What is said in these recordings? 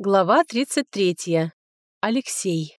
Глава 33. Алексей.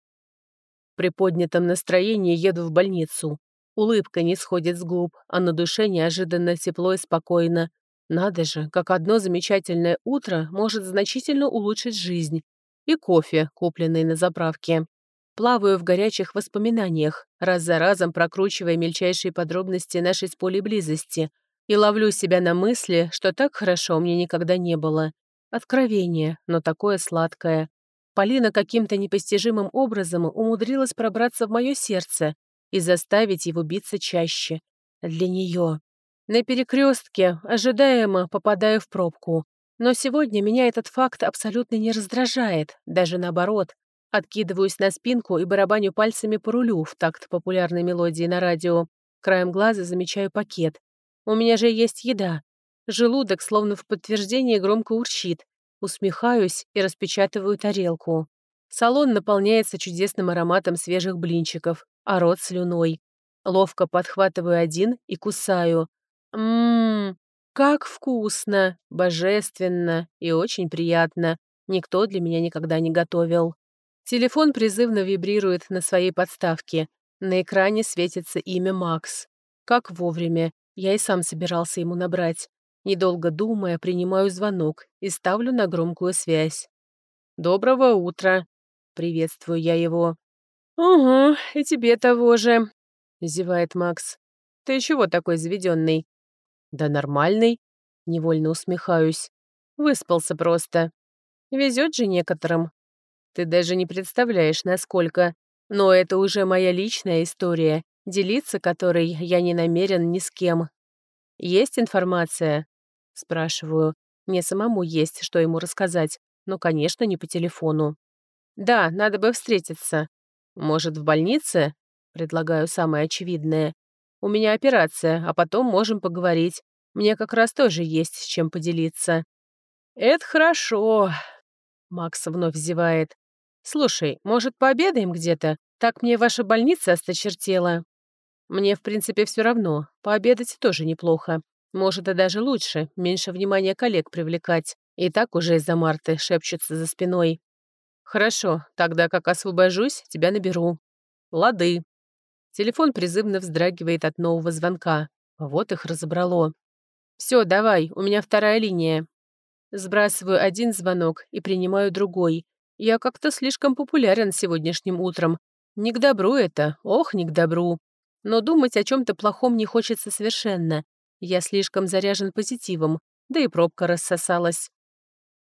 При поднятом настроении еду в больницу. Улыбка не сходит с губ, а на душе неожиданно тепло и спокойно. Надо же, как одно замечательное утро может значительно улучшить жизнь. И кофе, купленный на заправке. Плаваю в горячих воспоминаниях, раз за разом прокручивая мельчайшие подробности нашей с близости, и ловлю себя на мысли, что так хорошо мне никогда не было. Откровение, но такое сладкое. Полина каким-то непостижимым образом умудрилась пробраться в мое сердце и заставить его биться чаще. Для нее. На перекрестке, ожидаемо, попадаю в пробку. Но сегодня меня этот факт абсолютно не раздражает, даже наоборот. Откидываюсь на спинку и барабаню пальцами по рулю в такт популярной мелодии на радио. Краем глаза замечаю пакет. У меня же есть еда. Желудок, словно в подтверждение, громко урчит. Усмехаюсь и распечатываю тарелку. Салон наполняется чудесным ароматом свежих блинчиков, а рот слюной. Ловко подхватываю один и кусаю. Ммм, как вкусно, божественно и очень приятно. Никто для меня никогда не готовил. Телефон призывно вибрирует на своей подставке. На экране светится имя Макс. Как вовремя. Я и сам собирался ему набрать. Недолго думая, принимаю звонок и ставлю на громкую связь. «Доброго утра!» — приветствую я его. «Угу, и тебе того же!» — зевает Макс. «Ты чего такой заведенный?» «Да нормальный!» — невольно усмехаюсь. «Выспался просто. Везет же некоторым. Ты даже не представляешь, насколько. Но это уже моя личная история, делиться которой я не намерен ни с кем. Есть информация?» Спрашиваю. Мне самому есть, что ему рассказать, но, конечно, не по телефону. «Да, надо бы встретиться. Может, в больнице?» Предлагаю самое очевидное. «У меня операция, а потом можем поговорить. Мне как раз тоже есть с чем поделиться». «Это хорошо», — Макс вновь зевает. «Слушай, может, пообедаем где-то? Так мне ваша больница осточертела». «Мне, в принципе, все равно. Пообедать тоже неплохо. Может, и даже лучше, меньше внимания коллег привлекать. И так уже из-за Марты шепчутся за спиной. Хорошо, тогда как освобожусь, тебя наберу. Лады. Телефон призывно вздрагивает от нового звонка. Вот их разобрало. Все, давай, у меня вторая линия. Сбрасываю один звонок и принимаю другой. Я как-то слишком популярен сегодняшним утром. Не к добру это, ох, не к добру. Но думать о чем то плохом не хочется совершенно. Я слишком заряжен позитивом, да и пробка рассосалась.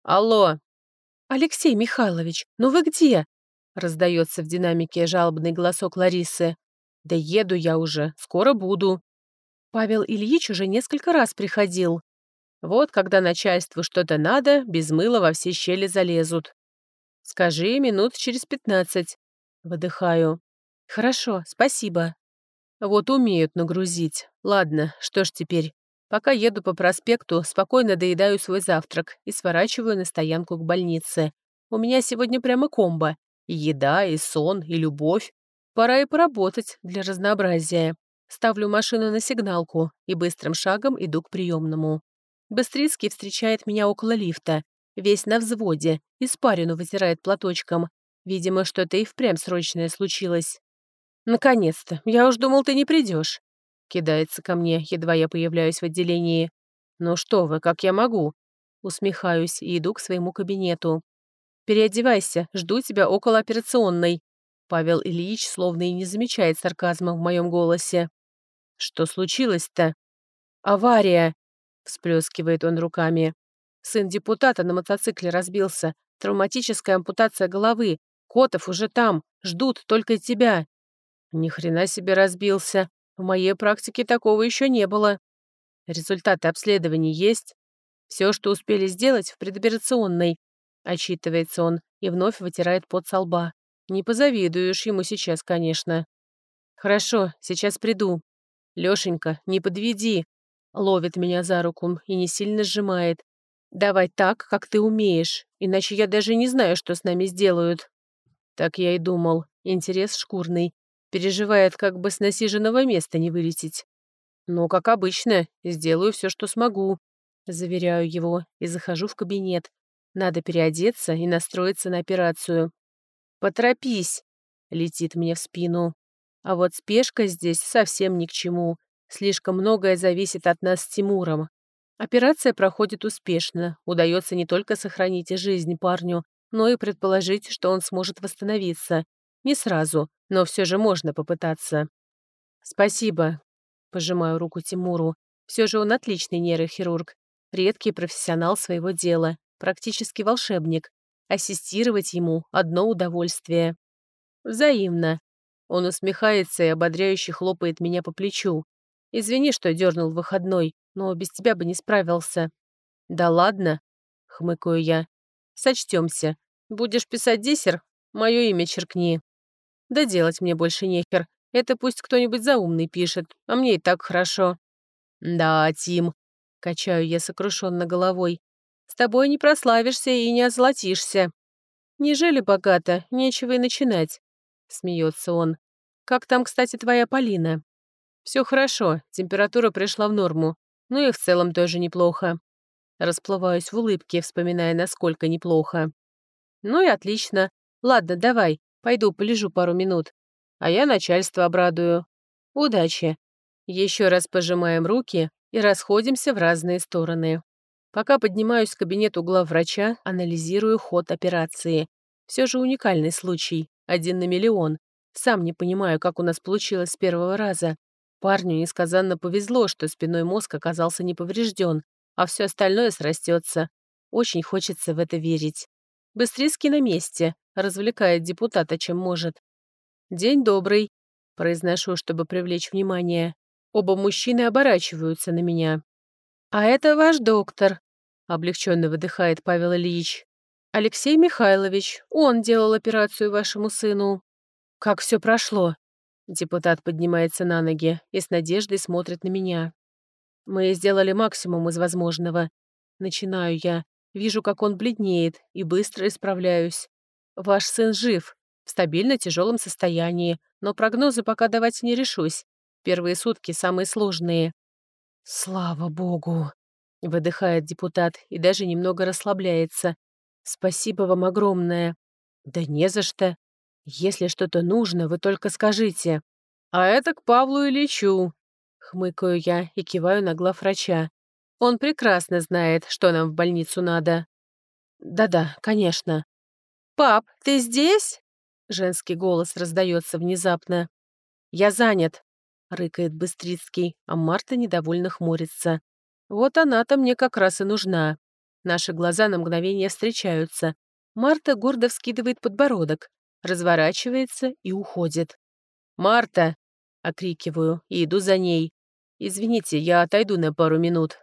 «Алло!» «Алексей Михайлович, ну вы где?» Раздается в динамике жалобный голосок Ларисы. «Да еду я уже, скоро буду». Павел Ильич уже несколько раз приходил. Вот когда начальству что-то надо, без мыла во все щели залезут. «Скажи, минут через пятнадцать». Выдыхаю. «Хорошо, спасибо». Вот умеют нагрузить. Ладно, что ж теперь. Пока еду по проспекту, спокойно доедаю свой завтрак и сворачиваю на стоянку к больнице. У меня сегодня прямо комбо. И еда, и сон, и любовь. Пора и поработать для разнообразия. Ставлю машину на сигналку и быстрым шагом иду к приемному. Быстрицкий встречает меня около лифта, весь на взводе, испарину вытирает платочком. Видимо, что-то и впрямь срочное случилось. «Наконец-то! Я уж думал, ты не придешь. Кидается ко мне, едва я появляюсь в отделении. «Ну что вы, как я могу?» Усмехаюсь и иду к своему кабинету. «Переодевайся, жду тебя около операционной». Павел Ильич словно и не замечает сарказма в моем голосе. «Что случилось-то?» «Авария!» — всплескивает он руками. «Сын депутата на мотоцикле разбился. Травматическая ампутация головы. Котов уже там. Ждут только тебя». Ни хрена себе разбился. В моей практике такого еще не было. Результаты обследований есть. Все, что успели сделать в предоперационной. Отчитывается он и вновь вытирает пот со лба. Не позавидуешь ему сейчас, конечно. Хорошо, сейчас приду. Лёшенька, не подведи. Ловит меня за руку и не сильно сжимает. Давай так, как ты умеешь, иначе я даже не знаю, что с нами сделают. Так я и думал. Интерес шкурный. Переживает, как бы с насиженного места не вылететь. «Ну, как обычно, сделаю все, что смогу», — заверяю его и захожу в кабинет. Надо переодеться и настроиться на операцию. «Поторопись!» — летит мне в спину. А вот спешка здесь совсем ни к чему. Слишком многое зависит от нас с Тимуром. Операция проходит успешно. Удается не только сохранить жизнь парню, но и предположить, что он сможет восстановиться. Не сразу, но все же можно попытаться. «Спасибо», — пожимаю руку Тимуру. Все же он отличный нейрохирург, редкий профессионал своего дела, практически волшебник. Ассистировать ему — одно удовольствие. Взаимно. Он усмехается и ободряюще хлопает меня по плечу. Извини, что дернул выходной, но без тебя бы не справился. Да ладно, хмыкаю я. Сочтемся. Будешь писать диссер, мое имя черкни. Да делать мне больше нехер. Это пусть кто-нибудь заумный пишет, а мне и так хорошо. Да, Тим, качаю я сокрушенно головой. С тобой не прославишься и не озолотишься. Не жили богато, нечего и начинать. Смеется он. Как там, кстати, твоя Полина? Все хорошо, температура пришла в норму. Ну и в целом тоже неплохо. Расплываюсь в улыбке, вспоминая, насколько неплохо. Ну и отлично. Ладно, давай, пойду полежу пару минут. А я начальство обрадую. Удачи. Еще раз пожимаем руки и расходимся в разные стороны. Пока поднимаюсь к кабинету главврача, анализирую ход операции. Все же уникальный случай, один на миллион. Сам не понимаю, как у нас получилось с первого раза. Парню несказанно повезло, что спиной мозг оказался не поврежден, а все остальное срастется. Очень хочется в это верить. Быстрицкий на месте, развлекает депутата, чем может. «День добрый», — произношу, чтобы привлечь внимание. Оба мужчины оборачиваются на меня. «А это ваш доктор», — облегченно выдыхает Павел Ильич. «Алексей Михайлович, он делал операцию вашему сыну». «Как все прошло?» Депутат поднимается на ноги и с надеждой смотрит на меня. «Мы сделали максимум из возможного. Начинаю я. Вижу, как он бледнеет, и быстро исправляюсь. Ваш сын жив, в стабильно тяжелом состоянии, но прогнозы пока давать не решусь. Первые сутки самые сложные. «Слава богу!» — выдыхает депутат и даже немного расслабляется. «Спасибо вам огромное!» «Да не за что. Если что-то нужно, вы только скажите». «А это к Павлу Ильичу!» — хмыкаю я и киваю на главврача. «Он прекрасно знает, что нам в больницу надо». «Да-да, конечно». «Пап, ты здесь?» — женский голос раздается внезапно. «Я занят», — рыкает Быстрицкий, а Марта недовольно хмурится. «Вот она-то мне как раз и нужна». Наши глаза на мгновение встречаются. Марта гордо вскидывает подбородок, разворачивается и уходит. «Марта!» — окрикиваю и иду за ней. «Извините, я отойду на пару минут».